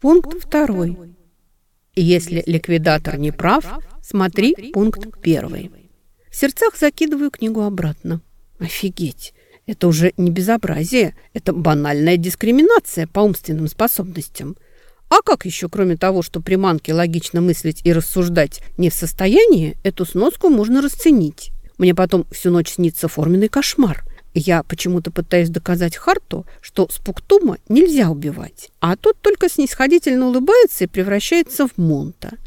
Пункт второй. Если ликвидатор не прав, смотри пункт первый. В сердцах закидываю книгу обратно. Офигеть! Это уже не безобразие, это банальная дискриминация по умственным способностям. А как еще, кроме того, что приманки логично мыслить и рассуждать не в состоянии, эту сноску можно расценить? Мне потом всю ночь снится форменный кошмар. Я почему-то пытаюсь доказать Харту, что Спуктума нельзя убивать, а тот только снисходительно улыбается и превращается в Монта.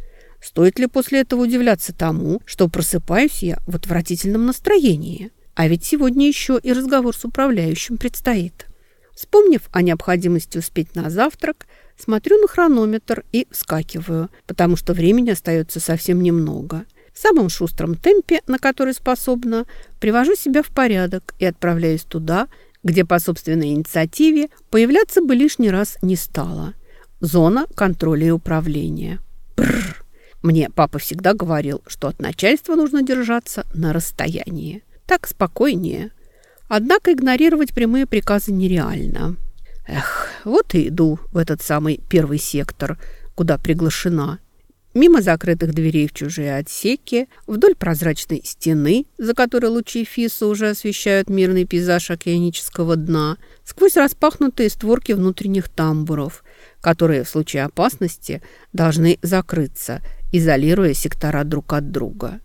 Стоит ли после этого удивляться тому, что просыпаюсь я в отвратительном настроении? А ведь сегодня еще и разговор с управляющим предстоит. Вспомнив о необходимости успеть на завтрак, смотрю на хронометр и вскакиваю, потому что времени остается совсем немного – в самом шустром темпе, на который способна, привожу себя в порядок и отправляюсь туда, где по собственной инициативе появляться бы лишний раз не стало. Зона контроля и управления. Бррр. Мне папа всегда говорил, что от начальства нужно держаться на расстоянии. Так спокойнее. Однако игнорировать прямые приказы нереально. Эх, вот и иду в этот самый первый сектор, куда приглашена – Мимо закрытых дверей в чужие отсеки, вдоль прозрачной стены, за которой лучи Фиса уже освещают мирный пейзаж океанического дна, сквозь распахнутые створки внутренних тамбуров, которые в случае опасности должны закрыться, изолируя сектора друг от друга.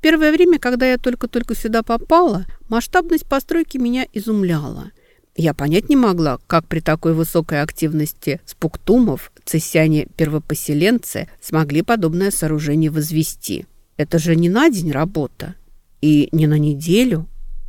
Первое время, когда я только-только сюда попала, масштабность постройки меня изумляла – я понять не могла, как при такой высокой активности спуктумов цессяне-первопоселенцы смогли подобное сооружение возвести. Это же не на день работа и не на неделю.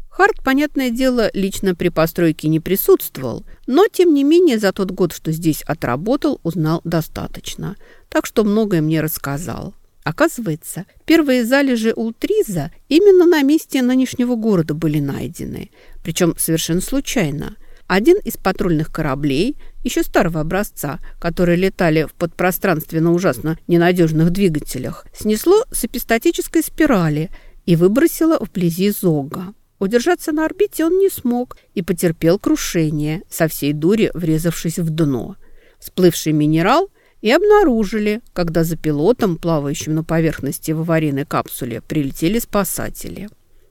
Харт, понятное дело, лично при постройке не присутствовал, но, тем не менее, за тот год, что здесь отработал, узнал достаточно. Так что многое мне рассказал. Оказывается, первые залежи ультриза именно на месте нынешнего города были найдены, причем совершенно случайно. Один из патрульных кораблей, еще старого образца, которые летали в подпространстве на ужасно ненадежных двигателях, снесло с эпистатической спирали и выбросило вблизи Зога. Удержаться на орбите он не смог и потерпел крушение, со всей дури врезавшись в дно. Всплывший минерал и обнаружили, когда за пилотом, плавающим на поверхности в аварийной капсуле, прилетели спасатели.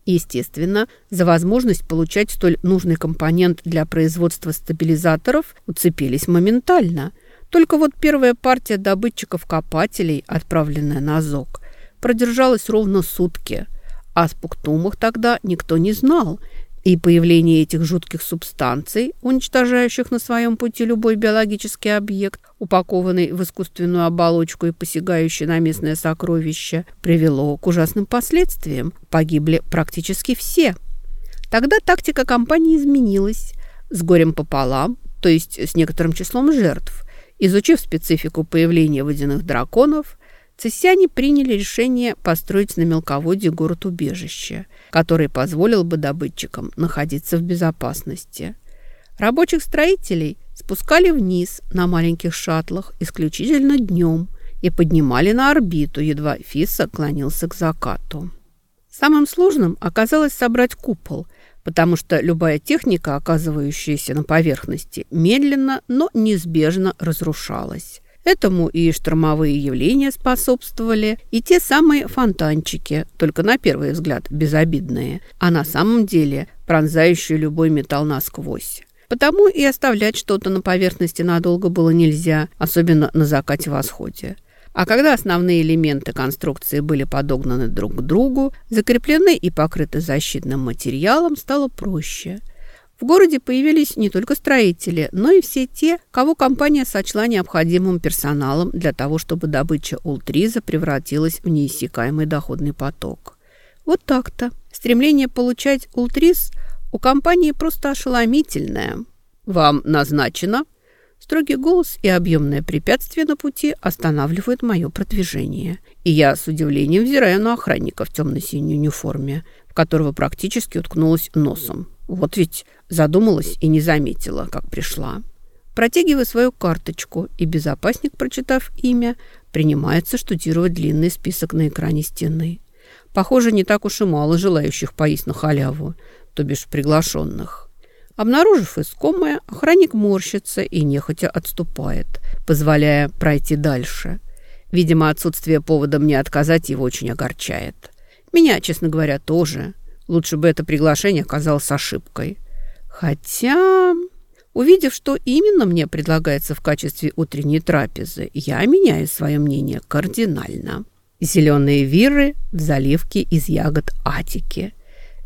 Естественно, за возможность получать столь нужный компонент для производства стабилизаторов уцепились моментально. Только вот первая партия добытчиков-копателей, отправленная на ЗОК, продержалась ровно сутки. О спуктумах тогда никто не знал – и появление этих жутких субстанций, уничтожающих на своем пути любой биологический объект, упакованный в искусственную оболочку и посягающий на местное сокровище, привело к ужасным последствиям. Погибли практически все. Тогда тактика компании изменилась. С горем пополам, то есть с некоторым числом жертв. Изучив специфику появления водяных драконов, Цессяне приняли решение построить на мелководье город-убежище, который позволил бы добытчикам находиться в безопасности. Рабочих строителей спускали вниз на маленьких шаттлах исключительно днем и поднимали на орбиту, едва Фиса клонился к закату. Самым сложным оказалось собрать купол, потому что любая техника, оказывающаяся на поверхности, медленно, но неизбежно разрушалась. Этому и штормовые явления способствовали, и те самые фонтанчики, только на первый взгляд безобидные, а на самом деле пронзающие любой металл насквозь. Потому и оставлять что-то на поверхности надолго было нельзя, особенно на закате-восходе. А когда основные элементы конструкции были подогнаны друг к другу, закреплены и покрыты защитным материалом, стало проще – в городе появились не только строители, но и все те, кого компания сочла необходимым персоналом для того, чтобы добыча ултриза превратилась в неиссякаемый доходный поток. Вот так-то. Стремление получать ултриз у компании просто ошеломительное. «Вам назначено?» Строгий голос и объемное препятствие на пути останавливают мое продвижение. И я с удивлением взираю на охранника в темно-синей униформе, в которого практически уткнулась носом. Вот ведь задумалась и не заметила, как пришла. Протягиваю свою карточку, и безопасник, прочитав имя, принимается штудировать длинный список на экране стены. Похоже, не так уж и мало желающих поесть на халяву, то бишь приглашенных. Обнаружив искомое, охранник морщится и нехотя отступает, позволяя пройти дальше. Видимо, отсутствие повода мне отказать его очень огорчает. Меня, честно говоря, тоже. Лучше бы это приглашение оказалось ошибкой. Хотя, увидев, что именно мне предлагается в качестве утренней трапезы, я меняю свое мнение кардинально. Зеленые виры в заливке из ягод Атики.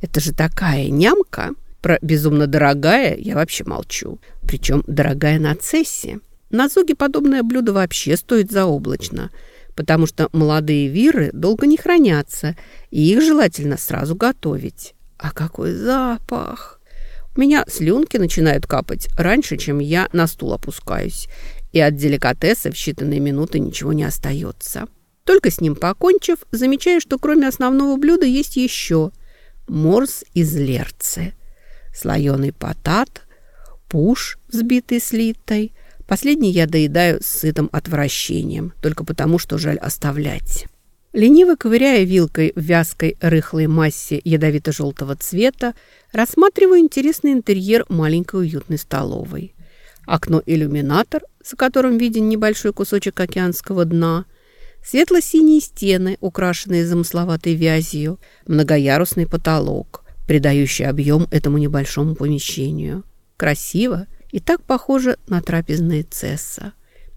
Это же такая нямка. Про безумно дорогая я вообще молчу. Причем дорогая на цессе. На зуге подобное блюдо вообще стоит заоблачно, потому что молодые виры долго не хранятся, и их желательно сразу готовить. А какой запах! У меня слюнки начинают капать раньше, чем я на стул опускаюсь, и от деликатеса в считанные минуты ничего не остается. Только с ним покончив, замечаю, что кроме основного блюда есть еще морс из лерцы, слоеный потат, пуш, взбитый слитой. Последний я доедаю с сытым отвращением, только потому, что жаль оставлять. Лениво ковыряя вилкой в вязкой рыхлой массе ядовито-желтого цвета, рассматриваю интересный интерьер маленькой уютной столовой. Окно-иллюминатор, за которым виден небольшой кусочек океанского дна – Светло-синие стены, украшенные замысловатой вязью, многоярусный потолок, придающий объем этому небольшому помещению. Красиво и так похоже на трапезные цесса.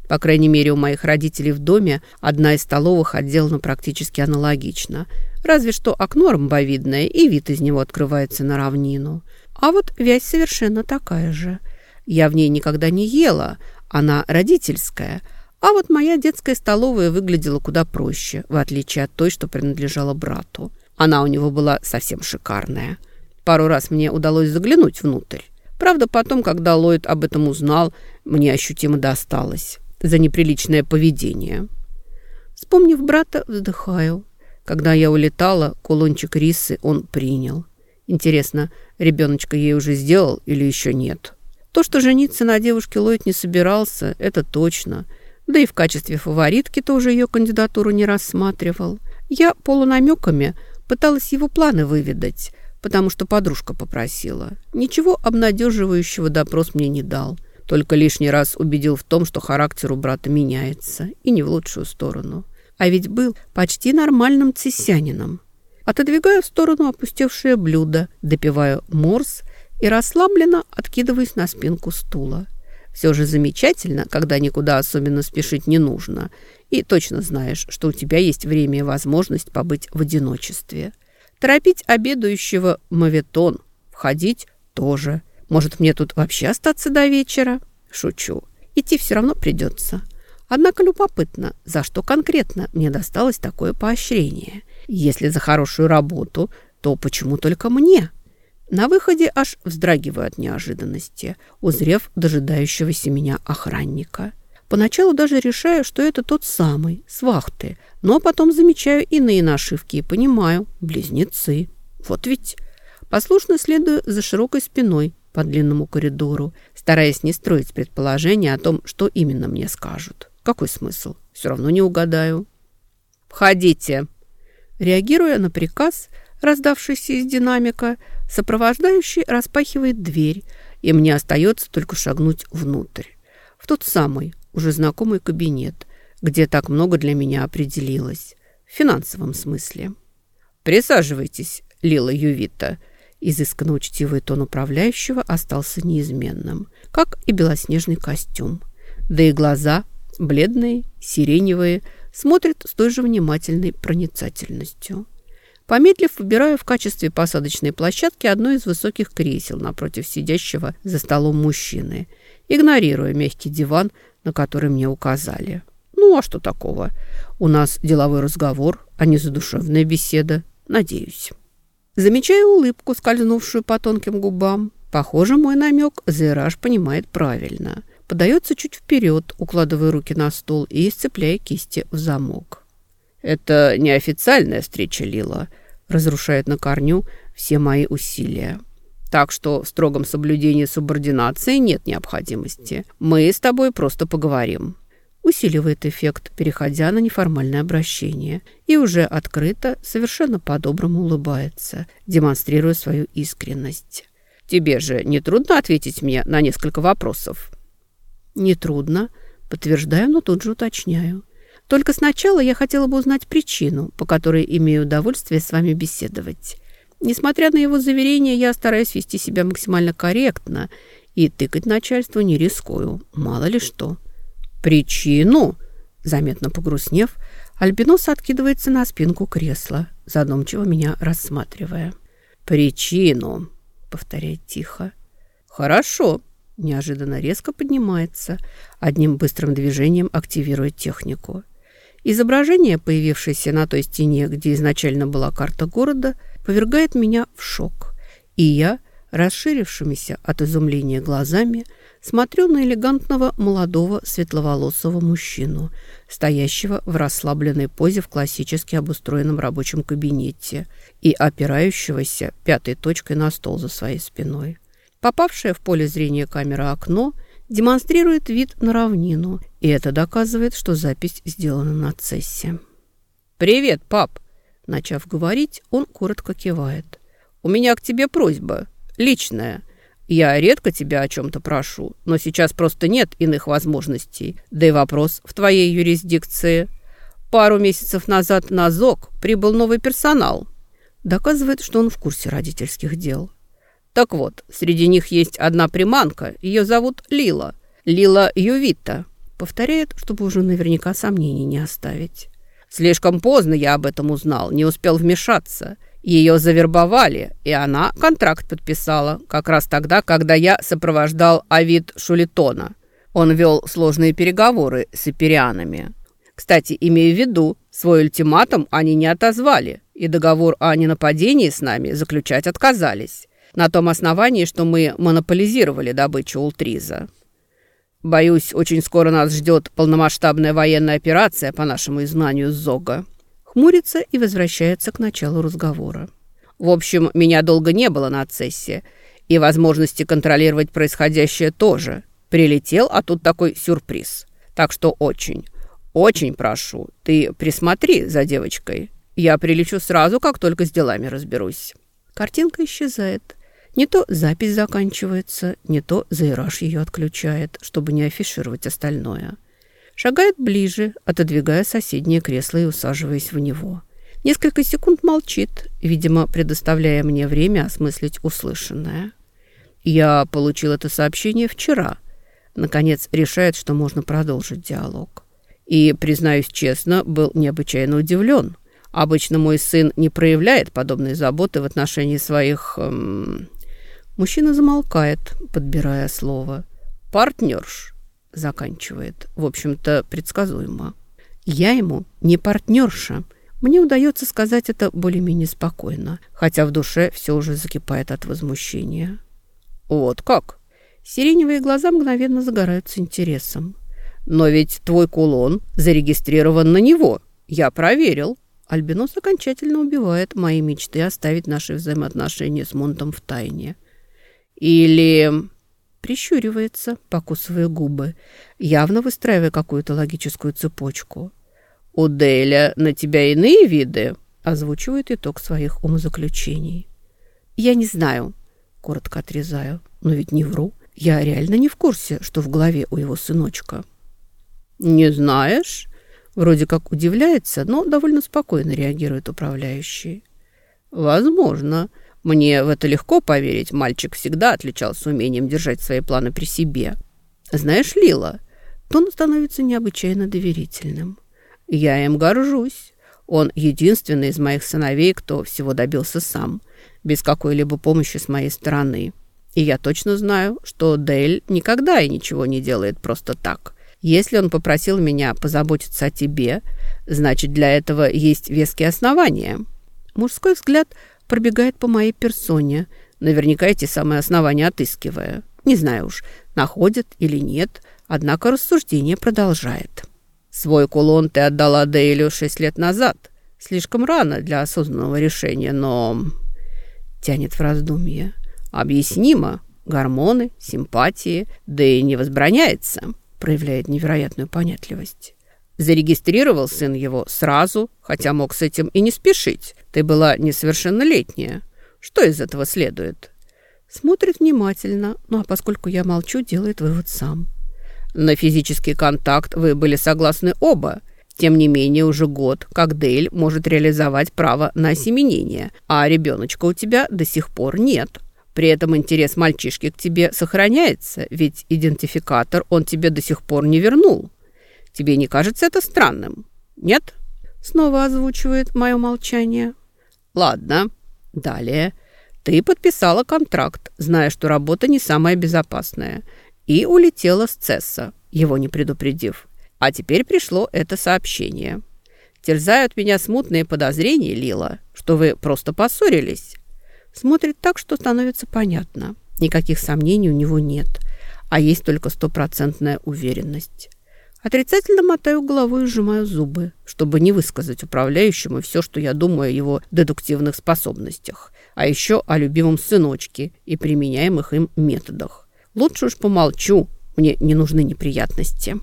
По крайней мере, у моих родителей в доме одна из столовых отделана практически аналогично. Разве что окно ромбовидное, и вид из него открывается на равнину. А вот вязь совершенно такая же. Я в ней никогда не ела, она родительская – а вот моя детская столовая выглядела куда проще, в отличие от той, что принадлежала брату. Она у него была совсем шикарная. Пару раз мне удалось заглянуть внутрь. Правда, потом, когда Ллойд об этом узнал, мне ощутимо досталось за неприличное поведение. Вспомнив брата, вздыхаю. Когда я улетала, кулончик рисы он принял. Интересно, ребеночка ей уже сделал или еще нет? То, что жениться на девушке Ллойд не собирался, это точно – да и в качестве фаворитки тоже ее кандидатуру не рассматривал. Я полунамеками пыталась его планы выведать, потому что подружка попросила. Ничего обнадеживающего допрос мне не дал. Только лишний раз убедил в том, что характер у брата меняется, и не в лучшую сторону. А ведь был почти нормальным цесянином. Отодвигаю в сторону опустевшее блюдо, допиваю морс и расслабленно откидываюсь на спинку стула. Все же замечательно, когда никуда особенно спешить не нужно, и точно знаешь, что у тебя есть время и возможность побыть в одиночестве. Торопить обедающего – моветон, входить – тоже. Может, мне тут вообще остаться до вечера? Шучу. Идти все равно придется. Однако любопытно, за что конкретно мне досталось такое поощрение. Если за хорошую работу, то почему только мне?» На выходе аж вздрагиваю от неожиданности, узрев дожидающегося меня охранника. Поначалу даже решаю, что это тот самый, с вахты, но потом замечаю иные нашивки и понимаю – близнецы. Вот ведь. Послушно следую за широкой спиной по длинному коридору, стараясь не строить предположения о том, что именно мне скажут. Какой смысл? Все равно не угадаю. «Входите!» Реагируя на приказ, раздавшийся из динамика, Сопровождающий распахивает дверь, и мне остается только шагнуть внутрь. В тот самый, уже знакомый кабинет, где так много для меня определилось. В финансовом смысле. «Присаживайтесь, Лила Ювита». Изысканно учтивый тон управляющего остался неизменным, как и белоснежный костюм. Да и глаза, бледные, сиреневые, смотрят с той же внимательной проницательностью. Помедлив, выбираю в качестве посадочной площадки одно из высоких кресел напротив сидящего за столом мужчины, игнорируя мягкий диван, на который мне указали. Ну, а что такого? У нас деловой разговор, а не задушевная беседа. Надеюсь. Замечаю улыбку, скользнувшую по тонким губам. Похоже, мой намек Зераж понимает правильно. Подается чуть вперед, укладывая руки на стол и сцепляя кисти в замок. «Это неофициальная встреча, Лила», разрушает на корню все мои усилия. Так что в строгом соблюдении субординации нет необходимости. Мы с тобой просто поговорим. Усиливает эффект, переходя на неформальное обращение. И уже открыто, совершенно по-доброму улыбается, демонстрируя свою искренность. Тебе же не трудно ответить мне на несколько вопросов?» «Не трудно», подтверждаю, но тут же уточняю. «Только сначала я хотела бы узнать причину, по которой имею удовольствие с вами беседовать. Несмотря на его заверения, я стараюсь вести себя максимально корректно и тыкать начальству не рискую, мало ли что». «Причину?» Заметно погрустнев, Альбинос откидывается на спинку кресла, задумчиво меня рассматривая. «Причину», — повторяет тихо. «Хорошо», — неожиданно резко поднимается, одним быстрым движением активирует технику. Изображение, появившееся на той стене, где изначально была карта города, повергает меня в шок. И я, расширившимися от изумления глазами, смотрю на элегантного молодого светловолосого мужчину, стоящего в расслабленной позе в классически обустроенном рабочем кабинете и опирающегося пятой точкой на стол за своей спиной. Попавшее в поле зрения камера окно демонстрирует вид на равнину, и это доказывает, что запись сделана на цессе. «Привет, пап!» Начав говорить, он коротко кивает. «У меня к тебе просьба, личная». Я редко тебя о чем-то прошу, но сейчас просто нет иных возможностей. Да и вопрос в твоей юрисдикции. Пару месяцев назад на ЗОК прибыл новый персонал. Доказывает, что он в курсе родительских дел. Так вот, среди них есть одна приманка. Ее зовут Лила. Лила Ювита. Повторяет, чтобы уже наверняка сомнений не оставить. Слишком поздно я об этом узнал, не успел вмешаться. Ее завербовали, и она контракт подписала, как раз тогда, когда я сопровождал Авид Шулитона. Он вел сложные переговоры с иперианами. Кстати, имея в виду, свой ультиматум они не отозвали, и договор о ненападении с нами заключать отказались. На том основании, что мы монополизировали добычу Ултриза. Боюсь, очень скоро нас ждет полномасштабная военная операция по нашему изгнанию с Зога хмурится и возвращается к началу разговора. В общем, меня долго не было на цессе, и возможности контролировать происходящее тоже. Прилетел, а тут такой сюрприз. Так что очень, очень прошу, ты присмотри за девочкой. Я прилечу сразу, как только с делами разберусь». Картинка исчезает. Не то запись заканчивается, не то Зайраж ее отключает, чтобы не афишировать остальное. Шагает ближе, отодвигая соседнее кресло и усаживаясь в него. Несколько секунд молчит, видимо, предоставляя мне время осмыслить услышанное. Я получил это сообщение вчера. Наконец решает, что можно продолжить диалог. И, признаюсь честно, был необычайно удивлен. Обычно мой сын не проявляет подобной заботы в отношении своих... Эм... Мужчина замолкает, подбирая слово. «Партнерш» заканчивает. В общем-то, предсказуемо. Я ему не партнерша. Мне удается сказать это более-менее спокойно, хотя в душе все уже закипает от возмущения. Вот как? Сиреневые глаза мгновенно загораются интересом. Но ведь твой кулон зарегистрирован на него. Я проверил. Альбинос окончательно убивает мои мечты оставить наши взаимоотношения с Монтом в тайне. Или прищуривается, покусывая губы, явно выстраивая какую-то логическую цепочку. «У Деля на тебя иные виды?» озвучивает итог своих умозаключений. «Я не знаю», — коротко отрезаю, но ведь не вру. Я реально не в курсе, что в голове у его сыночка. «Не знаешь?» Вроде как удивляется, но довольно спокойно реагирует управляющий. «Возможно. Мне в это легко поверить. Мальчик всегда отличался умением держать свои планы при себе. Знаешь, Лила, тон становится необычайно доверительным. Я им горжусь. Он единственный из моих сыновей, кто всего добился сам, без какой-либо помощи с моей стороны. И я точно знаю, что Дейль никогда и ничего не делает просто так. Если он попросил меня позаботиться о тебе, значит, для этого есть веские основания. Мужской взгляд – пробегает по моей персоне, наверняка эти самые основания отыскивая. Не знаю уж, находит или нет, однако рассуждение продолжает. «Свой кулон ты отдала Дейлю шесть лет назад. Слишком рано для осознанного решения, но...» Тянет в раздумье. «Объяснимо. Гормоны, симпатии, да и не возбраняется», проявляет невероятную понятливость. Зарегистрировал сын его сразу, хотя мог с этим и не спешить. Ты была несовершеннолетняя. Что из этого следует? Смотрит внимательно, ну а поскольку я молчу, делает вывод сам. На физический контакт вы были согласны оба. Тем не менее, уже год, как Дейль может реализовать право на осеменение, а ребеночка у тебя до сих пор нет. При этом интерес мальчишки к тебе сохраняется, ведь идентификатор он тебе до сих пор не вернул. Тебе не кажется это странным? Нет? Снова озвучивает мое молчание. Ладно. Далее. Ты подписала контракт, зная, что работа не самая безопасная, и улетела с Цесса, его не предупредив. А теперь пришло это сообщение. Терзают меня смутные подозрения, Лила, что вы просто поссорились. Смотрит так, что становится понятно. Никаких сомнений у него нет, а есть только стопроцентная уверенность. Отрицательно мотаю головой и сжимаю зубы, чтобы не высказать управляющему все, что я думаю о его дедуктивных способностях, а еще о любимом сыночке и применяемых им методах. Лучше уж помолчу, мне не нужны неприятности.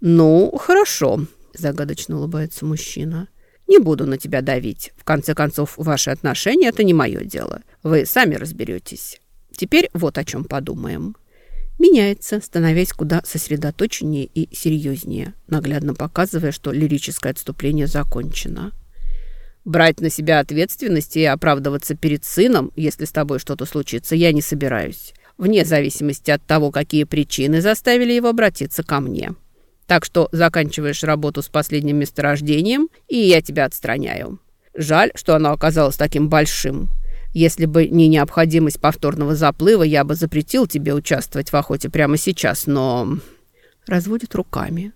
«Ну, хорошо», – загадочно улыбается мужчина. «Не буду на тебя давить. В конце концов, ваши отношения – это не мое дело. Вы сами разберетесь. Теперь вот о чем подумаем». Меняется, становясь куда сосредоточеннее и серьезнее, наглядно показывая, что лирическое отступление закончено. «Брать на себя ответственность и оправдываться перед сыном, если с тобой что-то случится, я не собираюсь, вне зависимости от того, какие причины заставили его обратиться ко мне». Так что заканчиваешь работу с последним месторождением, и я тебя отстраняю. Жаль, что оно оказалось таким большим. Если бы не необходимость повторного заплыва, я бы запретил тебе участвовать в охоте прямо сейчас, но...» Разводит руками.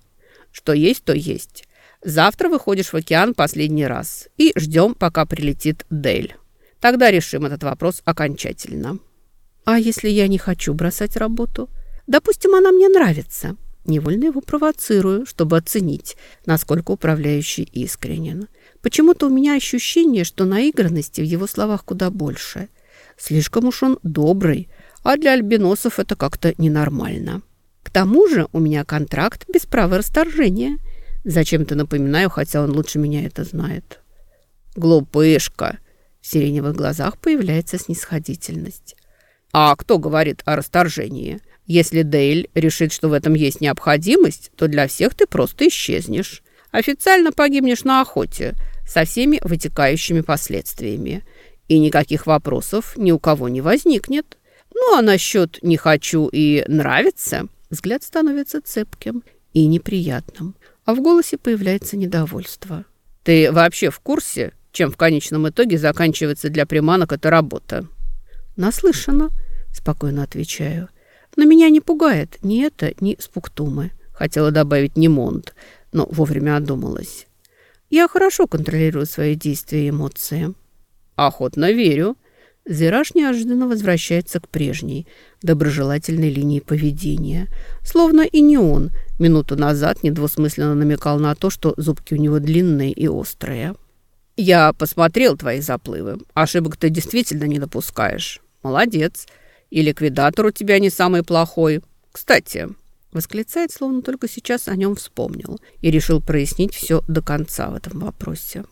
«Что есть, то есть. Завтра выходишь в океан последний раз и ждем, пока прилетит Дель. Тогда решим этот вопрос окончательно». «А если я не хочу бросать работу? Допустим, она мне нравится». Невольно его провоцирую, чтобы оценить, насколько управляющий искренен. Почему-то у меня ощущение, что наигранности в его словах куда больше. Слишком уж он добрый, а для альбиносов это как-то ненормально. К тому же у меня контракт без права расторжения. Зачем-то напоминаю, хотя он лучше меня это знает. Глупышка. В сиреневых глазах появляется снисходительность. А кто говорит о расторжении? Если Дейль решит, что в этом есть необходимость, то для всех ты просто исчезнешь. Официально погибнешь на охоте со всеми вытекающими последствиями. И никаких вопросов ни у кого не возникнет. Ну, а насчет «не хочу» и «нравится» взгляд становится цепким и неприятным, а в голосе появляется недовольство. «Ты вообще в курсе, чем в конечном итоге заканчивается для приманок эта работа?» «Наслышана», — спокойно отвечаю. Но меня не пугает ни это, ни спуктумы. Хотела добавить не монт, но вовремя одумалась. Я хорошо контролирую свои действия и эмоции. Охотно верю. Зираж неожиданно возвращается к прежней, доброжелательной линии поведения. Словно и не он минуту назад недвусмысленно намекал на то, что зубки у него длинные и острые. «Я посмотрел твои заплывы. Ошибок ты действительно не допускаешь. Молодец. И ликвидатор у тебя не самый плохой. Кстати, восклицает, словно только сейчас о нем вспомнил и решил прояснить все до конца в этом вопросе.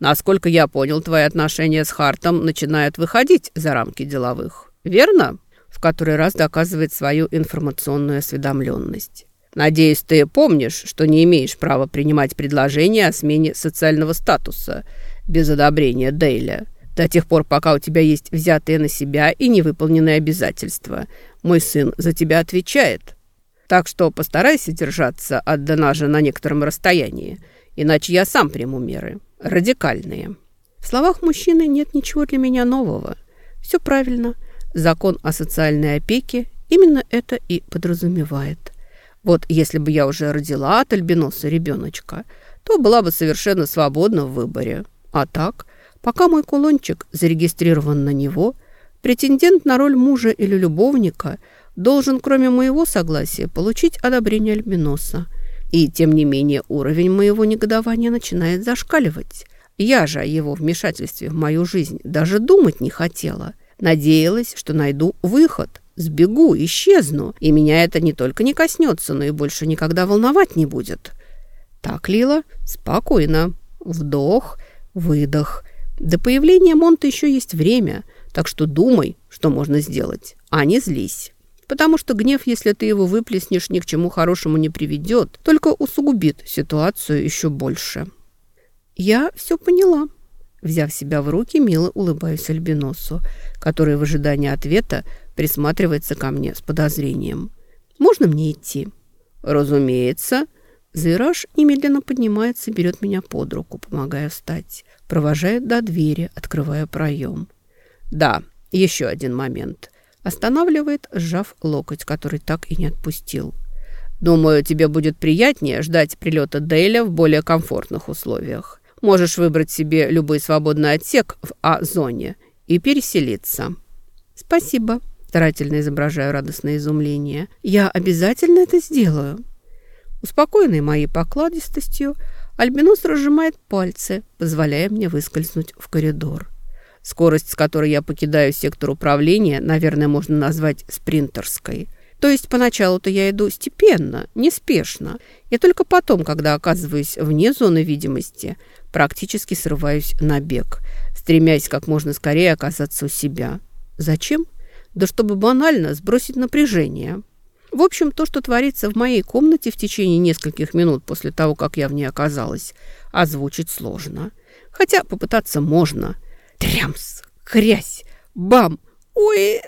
Насколько я понял, твои отношения с Хартом начинают выходить за рамки деловых. Верно? В который раз доказывает свою информационную осведомленность. Надеюсь, ты помнишь, что не имеешь права принимать предложения о смене социального статуса без одобрения Дейля. До тех пор, пока у тебя есть взятые на себя и невыполненные обязательства. Мой сын за тебя отвечает. Так что постарайся держаться от Донажа на некотором расстоянии, иначе я сам приму меры. Радикальные. В словах мужчины нет ничего для меня нового. Все правильно. Закон о социальной опеке именно это и подразумевает. Вот если бы я уже родила от альбиноса ребеночка, то была бы совершенно свободна в выборе. А так Пока мой кулончик зарегистрирован на него, претендент на роль мужа или любовника должен, кроме моего согласия, получить одобрение альбиноса. И, тем не менее, уровень моего негодования начинает зашкаливать. Я же о его вмешательстве в мою жизнь даже думать не хотела. Надеялась, что найду выход, сбегу, исчезну, и меня это не только не коснется, но и больше никогда волновать не будет. Так, Лила, спокойно. Вдох, выдох – до появления Монта еще есть время, так что думай, что можно сделать, а не злись. Потому что гнев, если ты его выплеснешь, ни к чему хорошему не приведет, только усугубит ситуацию еще больше. Я все поняла. Взяв себя в руки, мило улыбаюсь Альбиносу, который в ожидании ответа присматривается ко мне с подозрением. «Можно мне идти?» «Разумеется». Зайраж немедленно поднимается берет меня под руку, помогая встать. Провожает до двери, открывая проем. «Да, еще один момент». Останавливает, сжав локоть, который так и не отпустил. «Думаю, тебе будет приятнее ждать прилета Дейля в более комфортных условиях. Можешь выбрать себе любой свободный отсек в А-зоне и переселиться». «Спасибо», – старательно изображаю радостное изумление. «Я обязательно это сделаю». Успокоенный моей покладистостью, Альбинос разжимает пальцы, позволяя мне выскользнуть в коридор. Скорость, с которой я покидаю сектор управления, наверное, можно назвать спринтерской. То есть поначалу-то я иду степенно, неспешно, и только потом, когда оказываюсь вне зоны видимости, практически срываюсь на бег, стремясь как можно скорее оказаться у себя. Зачем? Да чтобы банально сбросить напряжение. В общем, то, что творится в моей комнате в течение нескольких минут после того, как я в ней оказалась, озвучить сложно. Хотя попытаться можно – Трямс! Хрясь! Бам! Ой!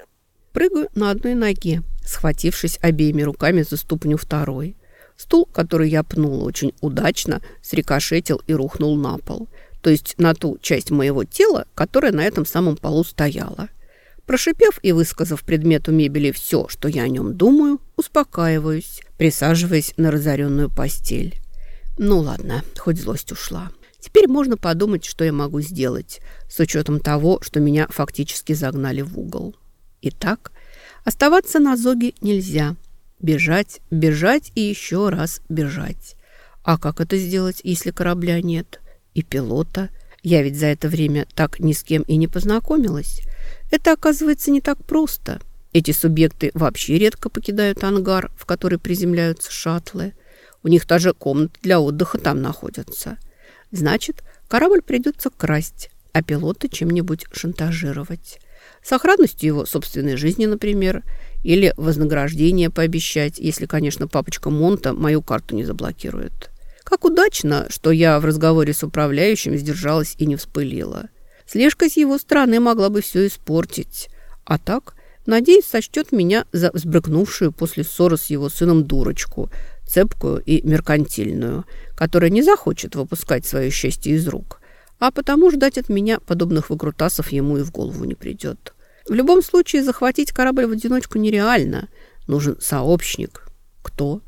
Прыгаю на одной ноге, схватившись обеими руками за ступню второй. Стул, который я пнула очень удачно, срикошетил и рухнул на пол. То есть на ту часть моего тела, которая на этом самом полу стояла. Прошипев и высказав предмету мебели все, что я о нем думаю, успокаиваюсь, присаживаясь на разоренную постель. Ну ладно, хоть злость ушла. Теперь можно подумать, что я могу сделать, с учетом того, что меня фактически загнали в угол. Итак, оставаться на зоге нельзя. Бежать, бежать и еще раз бежать. А как это сделать, если корабля нет? И пилота? Я ведь за это время так ни с кем и не познакомилась. Это, оказывается, не так просто. Эти субъекты вообще редко покидают ангар, в который приземляются шаттлы. У них даже комнаты для отдыха там находятся. Значит, корабль придется красть, а пилота чем-нибудь шантажировать. Сохранностью его собственной жизни, например, или вознаграждение пообещать, если, конечно, папочка Монта мою карту не заблокирует. Как удачно, что я в разговоре с управляющим сдержалась и не вспылила. Слежка с его стороны могла бы все испортить. А так, надеюсь, сочтет меня за взбрыкнувшую после ссоры с его сыном дурочку – цепкую и меркантильную, которая не захочет выпускать свое счастье из рук, а потому ждать от меня подобных выкрутасов ему и в голову не придет. В любом случае захватить корабль в одиночку нереально. Нужен сообщник. Кто?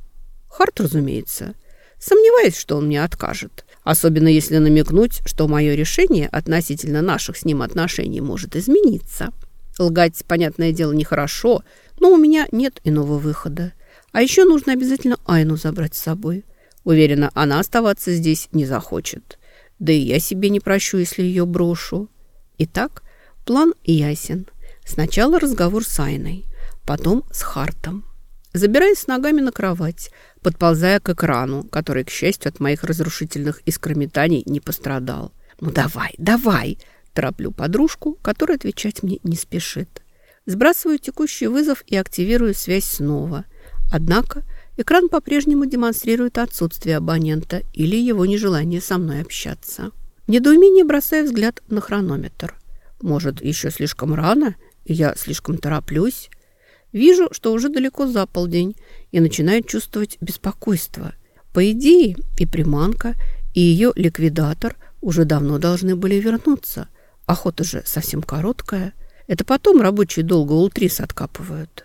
Харт, разумеется. Сомневаюсь, что он мне откажет. Особенно если намекнуть, что мое решение относительно наших с ним отношений может измениться. Лгать, понятное дело, нехорошо, но у меня нет иного выхода. А еще нужно обязательно Айну забрать с собой. Уверена, она оставаться здесь не захочет. Да и я себе не прощу, если ее брошу. Итак, план ясен. Сначала разговор с Айной, потом с Хартом. Забираясь с ногами на кровать, подползая к экрану, который, к счастью, от моих разрушительных искрометаний не пострадал. «Ну давай, давай!» – тороплю подружку, которая отвечать мне не спешит. Сбрасываю текущий вызов и активирую связь снова – Однако экран по-прежнему демонстрирует отсутствие абонента или его нежелание со мной общаться. В недоумении взгляд на хронометр. Может, еще слишком рано, и я слишком тороплюсь? Вижу, что уже далеко за полдень, и начинаю чувствовать беспокойство. По идее, и приманка, и ее ликвидатор уже давно должны были вернуться. Охота же совсем короткая. Это потом рабочие долго ултрис откапывают.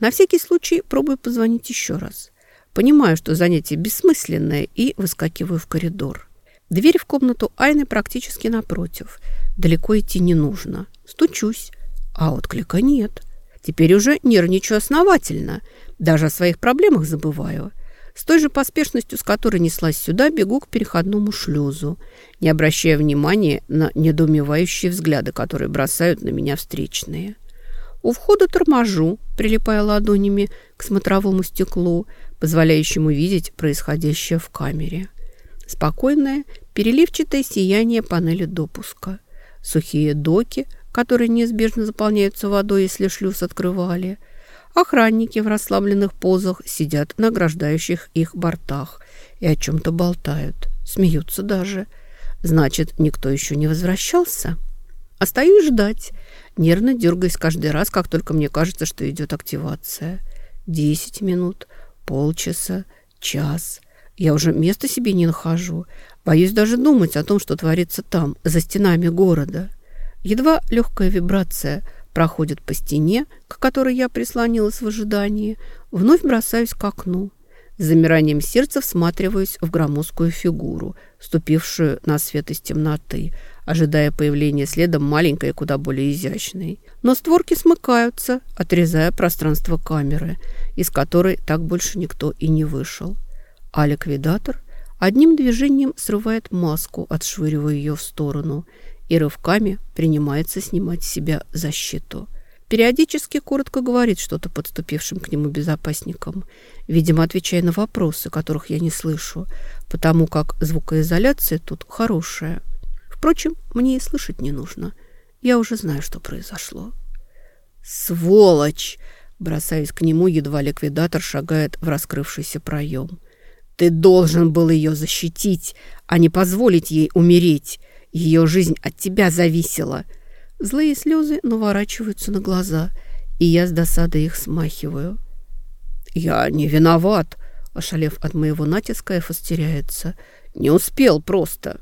На всякий случай пробую позвонить еще раз. Понимаю, что занятие бессмысленное, и выскакиваю в коридор. Дверь в комнату Айны практически напротив. Далеко идти не нужно. Стучусь, а отклика нет. Теперь уже нервничаю основательно. Даже о своих проблемах забываю. С той же поспешностью, с которой неслась сюда, бегу к переходному шлюзу, не обращая внимания на недоумевающие взгляды, которые бросают на меня встречные. У входа торможу, прилипая ладонями к смотровому стеклу, позволяющему видеть происходящее в камере. Спокойное, переливчатое сияние панели допуска. Сухие доки, которые неизбежно заполняются водой, если шлюз открывали. Охранники в расслабленных позах сидят на ограждающих их бортах и о чем-то болтают, смеются даже. Значит, никто еще не возвращался? Остаюсь ждать, нервно дергаясь каждый раз, как только мне кажется, что идет активация. Десять минут, полчаса, час. Я уже места себе не нахожу. Боюсь даже думать о том, что творится там, за стенами города. Едва легкая вибрация проходит по стене, к которой я прислонилась в ожидании, вновь бросаюсь к окну. С замиранием сердца всматриваюсь в громоздкую фигуру, ступившую на свет из темноты, ожидая появления следом маленькой и куда более изящной. Но створки смыкаются, отрезая пространство камеры, из которой так больше никто и не вышел. А ликвидатор одним движением срывает маску, отшвыривая ее в сторону, и рывками принимается снимать с себя защиту. Периодически коротко говорит что-то подступившим к нему безопасникам, видимо, отвечая на вопросы, которых я не слышу, потому как звукоизоляция тут хорошая. Впрочем, мне и слышать не нужно. Я уже знаю, что произошло. «Сволочь!» Бросаюсь к нему, едва ликвидатор шагает в раскрывшийся проем. «Ты должен был ее защитить, а не позволить ей умереть. Ее жизнь от тебя зависела». Злые слезы наворачиваются на глаза, и я с досадой их смахиваю. «Я не виноват», — ошалев от моего натиска, Эфос теряется. «Не успел просто».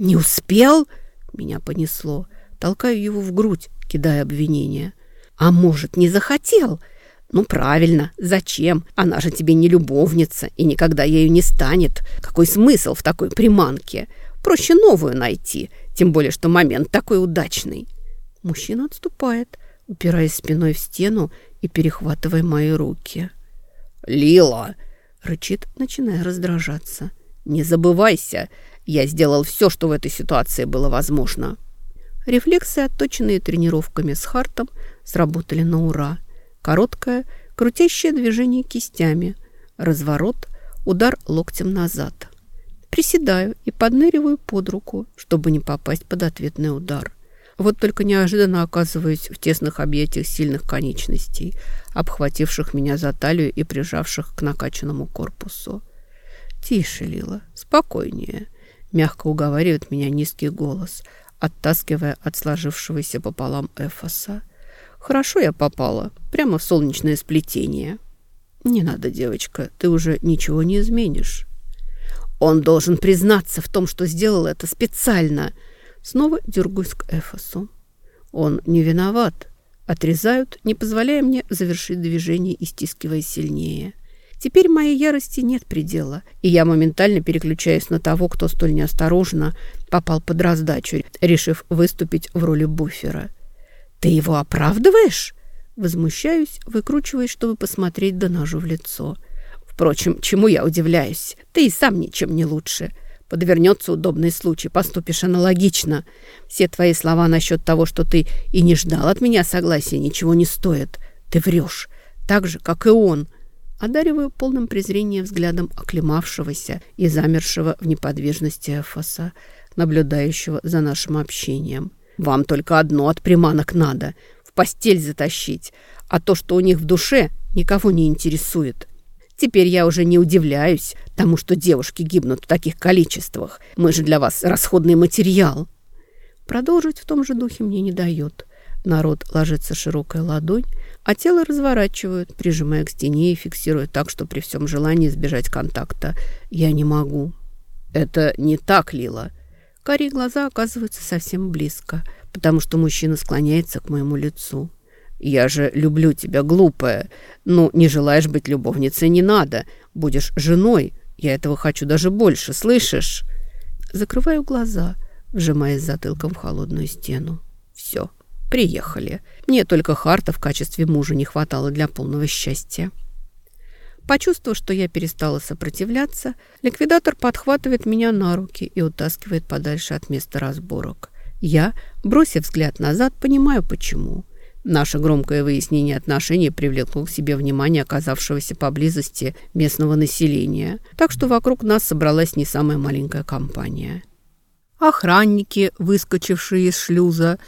«Не успел?» — меня понесло. Толкаю его в грудь, кидая обвинения. «А может, не захотел?» «Ну, правильно. Зачем? Она же тебе не любовница и никогда ею не станет. Какой смысл в такой приманке? Проще новую найти, тем более, что момент такой удачный». Мужчина отступает, упираясь спиной в стену и перехватывая мои руки. «Лила!» — рычит, начиная раздражаться. «Не забывайся, я сделал все, что в этой ситуации было возможно». Рефлексы, отточенные тренировками с Хартом, сработали на ура. Короткое, крутящее движение кистями, разворот, удар локтем назад. Приседаю и подныриваю под руку, чтобы не попасть под ответный удар. Вот только неожиданно оказываюсь в тесных объятиях сильных конечностей, обхвативших меня за талию и прижавших к накачанному корпусу. «Тише, Лила, спокойнее», — мягко уговаривает меня низкий голос, оттаскивая от сложившегося пополам эфоса. «Хорошо я попала, прямо в солнечное сплетение». «Не надо, девочка, ты уже ничего не изменишь». «Он должен признаться в том, что сделал это специально», — Снова дергаюсь к Эфосу. Он не виноват. Отрезают, не позволяя мне завершить движение и стискивая сильнее. Теперь моей ярости нет предела, и я моментально переключаюсь на того, кто столь неосторожно попал под раздачу, решив выступить в роли буфера. «Ты его оправдываешь?» Возмущаюсь, выкручиваясь, чтобы посмотреть Донажу в лицо. «Впрочем, чему я удивляюсь? Ты и сам ничем не лучше. Подвернется удобный случай, поступишь аналогично. Все твои слова насчет того, что ты и не ждал от меня согласия, ничего не стоят. Ты врешь, так же, как и он. Одариваю полным презрением взглядом оклемавшегося и замершего в неподвижности Эфоса, наблюдающего за нашим общением. Вам только одно от приманок надо — в постель затащить, а то, что у них в душе, никого не интересует. Теперь я уже не удивляюсь тому, что девушки гибнут в таких количествах. Мы же для вас расходный материал. Продолжить в том же духе мне не дает. Народ ложится широкая ладонь, а тело разворачивают, прижимая к стене и фиксируя так, что при всем желании избежать контакта я не могу. Это не так, Лила. Карие глаза оказываются совсем близко, потому что мужчина склоняется к моему лицу. «Я же люблю тебя, глупая. Ну, не желаешь быть любовницей, не надо. Будешь женой. Я этого хочу даже больше, слышишь?» Закрываю глаза, вжимаясь затылком в холодную стену. «Все, приехали. Мне только Харта в качестве мужа не хватало для полного счастья». Почувствовав, что я перестала сопротивляться, ликвидатор подхватывает меня на руки и утаскивает подальше от места разборок. Я, бросив взгляд назад, понимаю, почему. Наше громкое выяснение отношений привлекло к себе внимание оказавшегося поблизости местного населения, так что вокруг нас собралась не самая маленькая компания. Охранники, выскочившие из шлюза,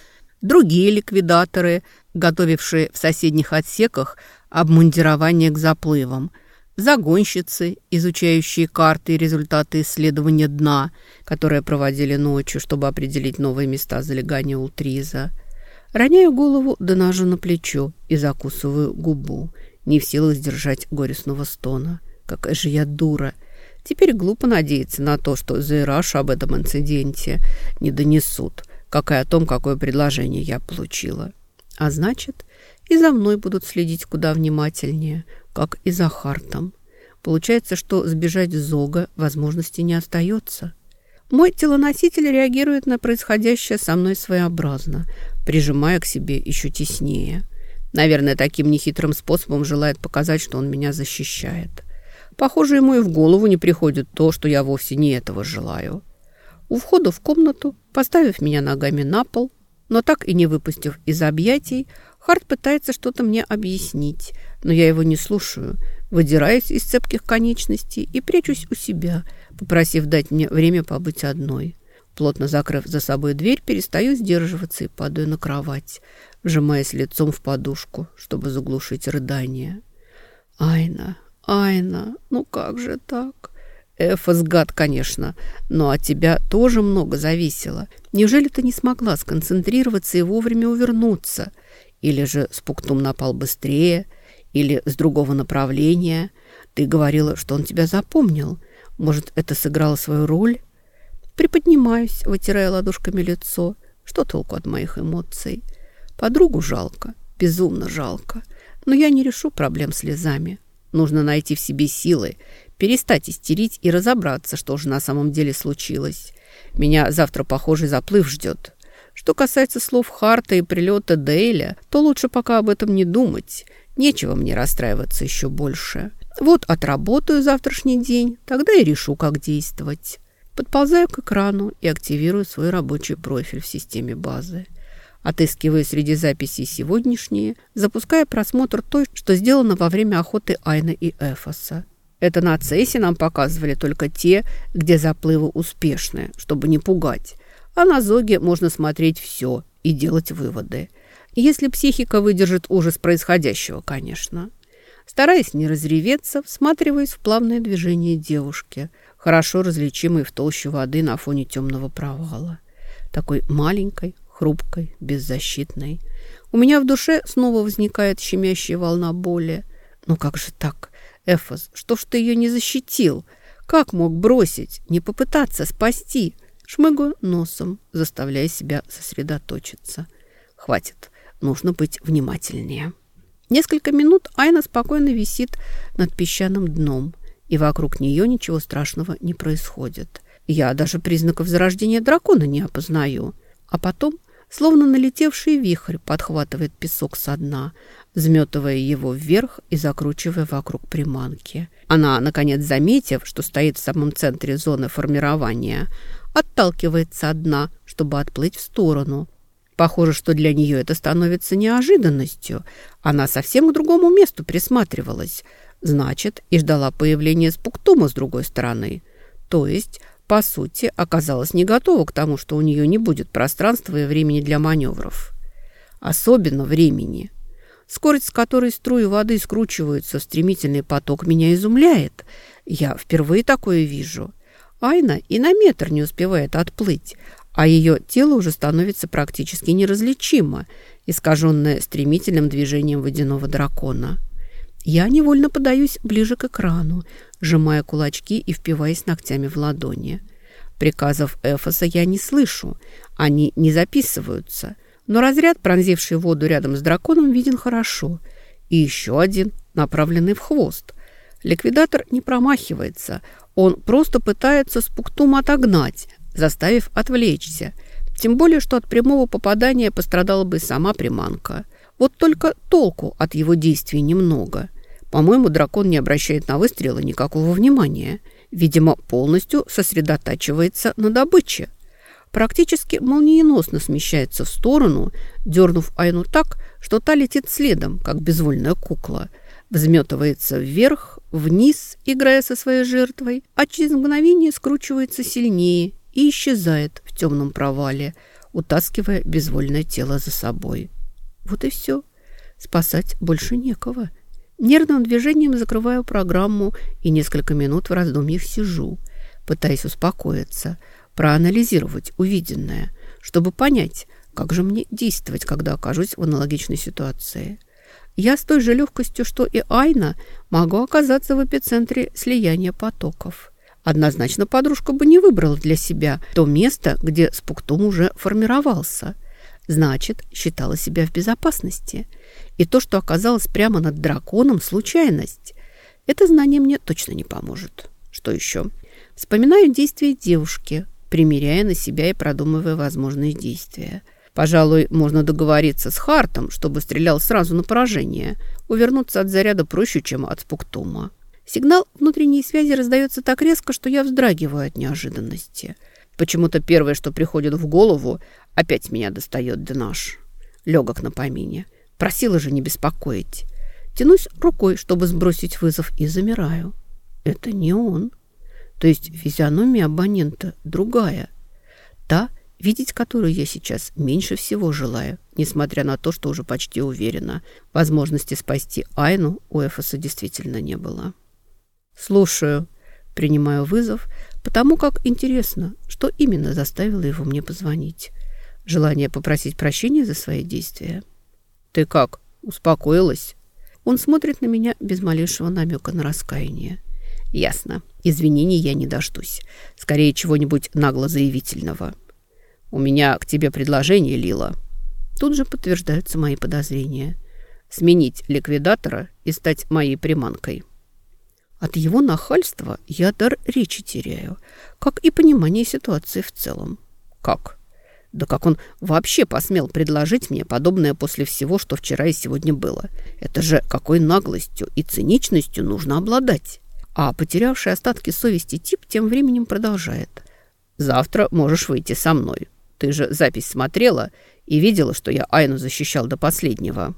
другие ликвидаторы, готовившие в соседних отсеках обмундирование к заплывам, загонщицы, изучающие карты и результаты исследования дна, которые проводили ночью, чтобы определить новые места залегания Ултриза. Роняю голову, доношу на плечо и закусываю губу, не в силах сдержать горестного стона. Какая же я дура! Теперь глупо надеяться на то, что Зайрашу об этом инциденте не донесут, как и о том, какое предложение я получила. А значит, и за мной будут следить куда внимательнее, как и за Хартом. Получается, что сбежать с Зога возможности не остается. Мой телоноситель реагирует на происходящее со мной своеобразно, прижимая к себе еще теснее. Наверное, таким нехитрым способом желает показать, что он меня защищает. Похоже, ему и в голову не приходит то, что я вовсе не этого желаю. У входа в комнату, поставив меня ногами на пол, но так и не выпустив из объятий, Харт пытается что-то мне объяснить, но я его не слушаю, выдираюсь из цепких конечностей и прячусь у себя, попросив дать мне время побыть одной. Плотно закрыв за собой дверь, перестаю сдерживаться и падаю на кровать, вжимаясь лицом в подушку, чтобы заглушить рыдание. «Айна, Айна, ну как же так?» Эфос гад, конечно, но от тебя тоже много зависело. Неужели ты не смогла сконцентрироваться и вовремя увернуться? Или же Спуктум напал быстрее, или с другого направления? Ты говорила, что он тебя запомнил. Может, это сыграло свою роль? Приподнимаюсь, вытирая ладошками лицо. Что толку от моих эмоций? Подругу жалко, безумно жалко. Но я не решу проблем слезами. Нужно найти в себе силы, перестать истерить и разобраться, что же на самом деле случилось. Меня завтра похожий заплыв ждет. Что касается слов Харта и прилета Дейля, то лучше пока об этом не думать. Нечего мне расстраиваться еще больше. Вот отработаю завтрашний день, тогда и решу, как действовать. Подползаю к экрану и активирую свой рабочий профиль в системе базы. Отыскиваю среди записей сегодняшние, запуская просмотр той, что сделано во время охоты Айна и Эфоса. Это на Цессе нам показывали только те, где заплывы успешные, чтобы не пугать. А на Зоге можно смотреть все и делать выводы. Если психика выдержит ужас происходящего, конечно. Стараясь не разреветься, всматриваясь в плавное движение девушки, хорошо различимой в толще воды на фоне темного провала. Такой маленькой, хрупкой, беззащитной. У меня в душе снова возникает щемящая волна боли. Ну как же так? Эфос, что ж ты ее не защитил? Как мог бросить, не попытаться спасти? Шмыгаю носом, заставляя себя сосредоточиться. Хватит, нужно быть внимательнее. Несколько минут Айна спокойно висит над песчаным дном, и вокруг нее ничего страшного не происходит. Я даже признаков зарождения дракона не опознаю. А потом Словно налетевший вихрь подхватывает песок со дна, взметывая его вверх и закручивая вокруг приманки. Она, наконец, заметив, что стоит в самом центре зоны формирования, отталкивается от дна, чтобы отплыть в сторону. Похоже, что для нее это становится неожиданностью. Она совсем к другому месту присматривалась. Значит, и ждала появления спуктума с другой стороны. То есть по сути, оказалась не готова к тому, что у нее не будет пространства и времени для маневров. Особенно времени. Скорость, с которой струи воды скручиваются стремительный поток, меня изумляет. Я впервые такое вижу. Айна и на метр не успевает отплыть, а ее тело уже становится практически неразличимо, искаженное стремительным движением водяного дракона. Я невольно подаюсь ближе к экрану, сжимая кулачки и впиваясь ногтями в ладони. Приказов Эфоса я не слышу, они не записываются, но разряд, пронзивший воду рядом с драконом, виден хорошо. И еще один, направленный в хвост. Ликвидатор не промахивается, он просто пытается спуктум отогнать, заставив отвлечься. Тем более, что от прямого попадания пострадала бы сама приманка. Вот только толку от его действий немного. По-моему, дракон не обращает на выстрелы никакого внимания. Видимо, полностью сосредотачивается на добыче. Практически молниеносно смещается в сторону, дернув Айну так, что та летит следом, как безвольная кукла. Взметывается вверх, вниз, играя со своей жертвой, а через мгновение скручивается сильнее и исчезает в темном провале – утаскивая безвольное тело за собой. Вот и все. Спасать больше некого. Нервным движением закрываю программу и несколько минут в раздумьях сижу, пытаясь успокоиться, проанализировать увиденное, чтобы понять, как же мне действовать, когда окажусь в аналогичной ситуации. Я с той же легкостью, что и Айна, могу оказаться в эпицентре слияния потоков. Однозначно подружка бы не выбрала для себя то место, где спуктум уже формировался. Значит, считала себя в безопасности. И то, что оказалось прямо над драконом, случайность. Это знание мне точно не поможет. Что еще? Вспоминаю действия девушки, примеряя на себя и продумывая возможные действия. Пожалуй, можно договориться с Хартом, чтобы стрелял сразу на поражение. Увернуться от заряда проще, чем от спуктума. Сигнал внутренней связи раздается так резко, что я вздрагиваю от неожиданности. Почему-то первое, что приходит в голову, опять меня достает Динаш. Легок на помине. Просила же не беспокоить. Тянусь рукой, чтобы сбросить вызов, и замираю. Это не он. То есть физиономия абонента другая. Та, видеть которую я сейчас меньше всего желаю, несмотря на то, что уже почти уверена, возможности спасти Айну у Эфоса действительно не было. «Слушаю», — принимаю вызов, потому как интересно, что именно заставило его мне позвонить. Желание попросить прощения за свои действия. «Ты как, успокоилась?» Он смотрит на меня без малейшего намека на раскаяние. «Ясно. Извинений я не дождусь. Скорее, чего-нибудь нагло-заявительного. У меня к тебе предложение, Лила». Тут же подтверждаются мои подозрения. «Сменить ликвидатора и стать моей приманкой». От его нахальства я дар речи теряю, как и понимание ситуации в целом. Как? Да как он вообще посмел предложить мне подобное после всего, что вчера и сегодня было? Это же какой наглостью и циничностью нужно обладать. А потерявший остатки совести тип тем временем продолжает. «Завтра можешь выйти со мной. Ты же запись смотрела и видела, что я Айну защищал до последнего».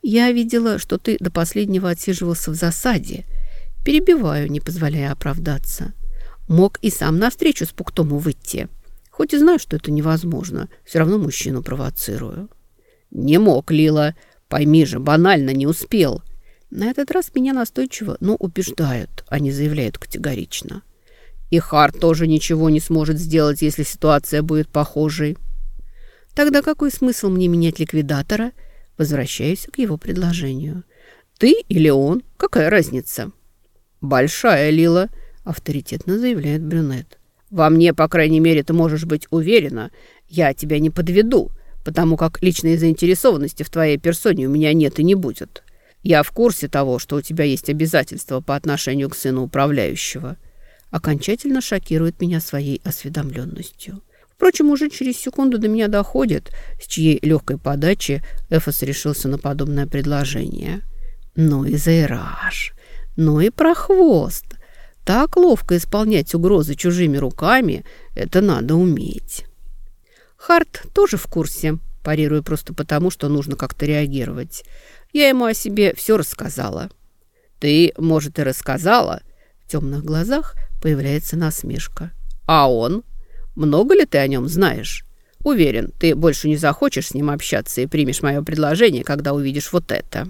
«Я видела, что ты до последнего отсиживался в засаде», Перебиваю, не позволяя оправдаться. Мог и сам навстречу с Пуктому выйти. Хоть и знаю, что это невозможно, все равно мужчину провоцирую. «Не мог, Лила. Пойми же, банально не успел». На этот раз меня настойчиво, но убеждают, а не заявляют категорично. И Харт тоже ничего не сможет сделать, если ситуация будет похожей. Тогда какой смысл мне менять ликвидатора? Возвращаюсь к его предложению. Ты или он? Какая разница? «Большая Лила», — авторитетно заявляет брюнет. «Во мне, по крайней мере, ты можешь быть уверена. Я тебя не подведу, потому как личной заинтересованности в твоей персоне у меня нет и не будет. Я в курсе того, что у тебя есть обязательства по отношению к сыну управляющего». Окончательно шокирует меня своей осведомленностью. Впрочем, уже через секунду до меня доходит, с чьей легкой подачи Эфос решился на подобное предложение. Ну и заираж но и про хвост. Так ловко исполнять угрозы чужими руками – это надо уметь. Харт тоже в курсе, парирую просто потому, что нужно как-то реагировать. Я ему о себе все рассказала. Ты, может, и рассказала. В темных глазах появляется насмешка. А он? Много ли ты о нем знаешь? Уверен, ты больше не захочешь с ним общаться и примешь мое предложение, когда увидишь вот это.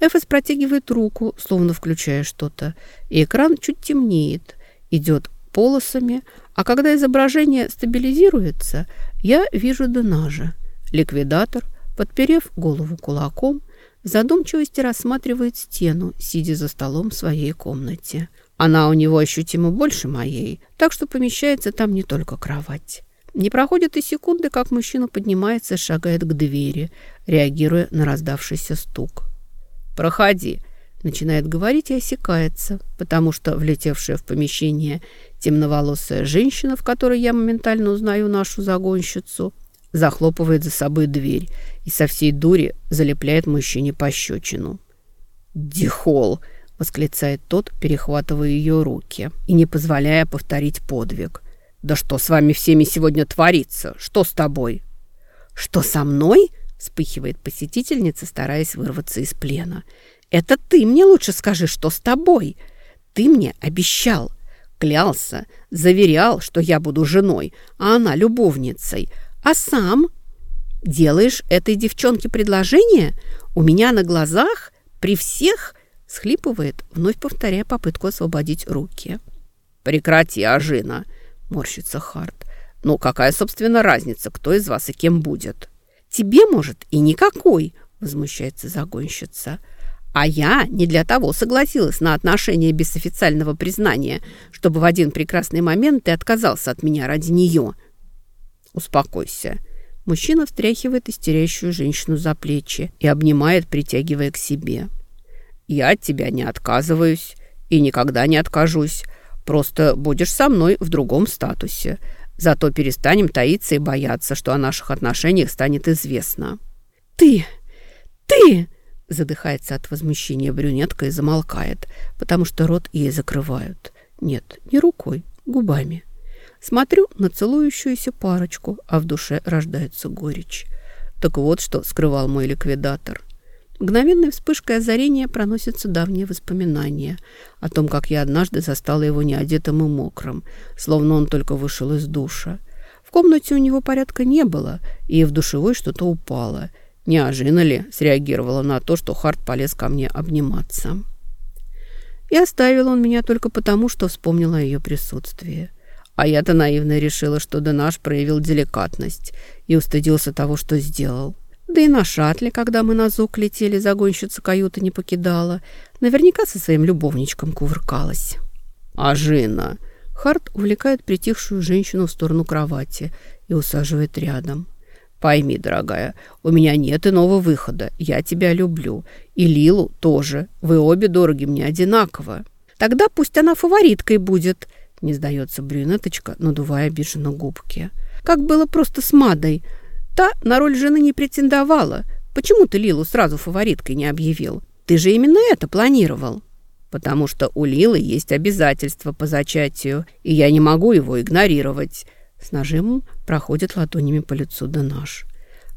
Эфес протягивает руку, словно включая что-то, и экран чуть темнеет, идет полосами, а когда изображение стабилизируется, я вижу Денажа. Ликвидатор, подперев голову кулаком, в задумчивости рассматривает стену, сидя за столом в своей комнате. Она у него ощутимо больше моей, так что помещается там не только кровать. Не проходит и секунды, как мужчина поднимается и шагает к двери, реагируя на раздавшийся стук. «Проходи», начинает говорить и осекается, потому что влетевшая в помещение темноволосая женщина, в которой я моментально узнаю нашу загонщицу, захлопывает за собой дверь и со всей дури залепляет мужчине пощечину. «Дихол!» — восклицает тот, перехватывая ее руки и не позволяя повторить подвиг. «Да что с вами всеми сегодня творится? Что с тобой?» «Что со мной?» Вспыхивает посетительница, стараясь вырваться из плена. «Это ты мне лучше скажи, что с тобой? Ты мне обещал, клялся, заверял, что я буду женой, а она любовницей. А сам делаешь этой девчонке предложение у меня на глазах при всех схлипывает, вновь повторяя попытку освободить руки. «Прекрати, Ажина!» – морщится Харт. «Ну, какая, собственно, разница, кто из вас и кем будет?» «Тебе, может, и никакой!» – возмущается загонщица. «А я не для того согласилась на отношения без официального признания, чтобы в один прекрасный момент ты отказался от меня ради нее». «Успокойся». Мужчина встряхивает истерящую женщину за плечи и обнимает, притягивая к себе. «Я от тебя не отказываюсь и никогда не откажусь. Просто будешь со мной в другом статусе. Зато перестанем таиться и бояться, что о наших отношениях станет известно». «Ты! Ты!» Задыхается от возмущения брюнетка и замолкает, потому что рот ей закрывают. Нет, не рукой, губами. Смотрю на целующуюся парочку, а в душе рождается горечь. Так вот, что скрывал мой ликвидатор. Мгновенной вспышкой озарения проносятся давние воспоминания о том, как я однажды застала его неодетым и мокрым, словно он только вышел из душа. В комнате у него порядка не было, и в душевой что-то упало. Неожиданно ли среагировала на то, что Харт полез ко мне обниматься. И оставил он меня только потому, что вспомнила о ее присутствии. А я-то наивно решила, что Денаш проявил деликатность и устыдился того, что сделал. Да и на шатле, когда мы на зок летели, загонщица каюты не покидала. Наверняка со своим любовничком кувыркалась. «А Жина?» Харт увлекает притихшую женщину в сторону кровати и усаживает рядом. «Пойми, дорогая, у меня нет иного выхода. Я тебя люблю. И Лилу тоже. Вы обе дороги мне одинаково». «Тогда пусть она фавориткой будет», — не сдается брюнеточка, надувая обиженно губки. «Как было просто с Мадой. Та на роль жены не претендовала. Почему ты Лилу сразу фавориткой не объявил? Ты же именно это планировал. Потому что у Лилы есть обязательства по зачатию, и я не могу его игнорировать. С нажимом проходит ладонями по лицу Денаш.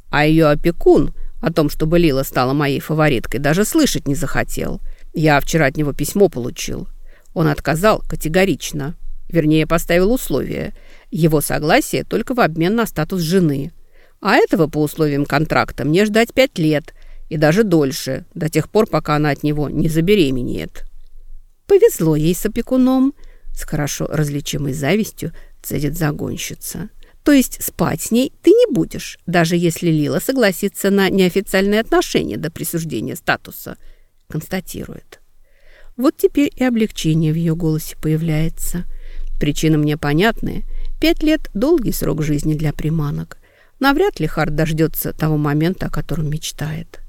А ее опекун о том, чтобы Лила стала моей фавориткой, даже слышать не захотел. Я вчера от него письмо получил. Он отказал категорично. Вернее, поставил условие. Его согласие только в обмен на статус жены. А этого по условиям контракта мне ждать пять лет и даже дольше, до тех пор, пока она от него не забеременеет. Повезло ей с опекуном. С хорошо различимой завистью цедит загонщица. То есть спать с ней ты не будешь, даже если Лила согласится на неофициальные отношения до присуждения статуса, констатирует. Вот теперь и облегчение в ее голосе появляется. Причины мне понятны. Пять лет – долгий срок жизни для приманок. Навряд ли Харт дождется того момента, о котором мечтает.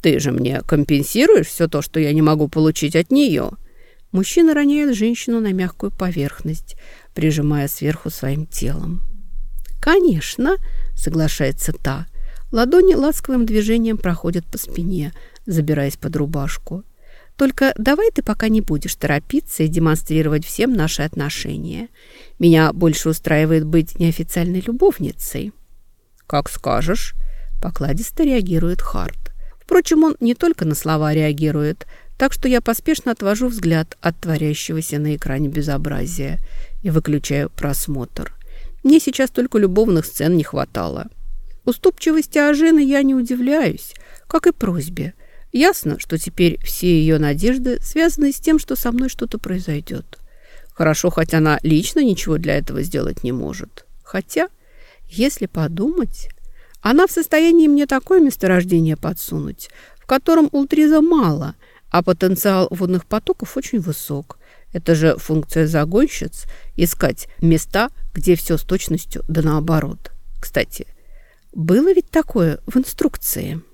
«Ты же мне компенсируешь все то, что я не могу получить от нее?» Мужчина роняет женщину на мягкую поверхность, прижимая сверху своим телом. «Конечно», — соглашается та. Ладони ласковым движением проходят по спине, забираясь под рубашку. «Только давай ты пока не будешь торопиться и демонстрировать всем наши отношения. Меня больше устраивает быть неофициальной любовницей». «Как скажешь», — покладисто реагирует Харт. Впрочем, он не только на слова реагирует, так что я поспешно отвожу взгляд от творящегося на экране безобразия и выключаю просмотр. Мне сейчас только любовных сцен не хватало. Уступчивости Ажины я не удивляюсь, как и просьбе. Ясно, что теперь все ее надежды связаны с тем, что со мной что-то произойдет. Хорошо, хоть она лично ничего для этого сделать не может. Хотя если подумать, она в состоянии мне такое месторождение подсунуть, в котором ультриза мало, а потенциал водных потоков очень высок. Это же функция загонщиц – искать места, где все с точностью да наоборот. Кстати, было ведь такое в инструкции –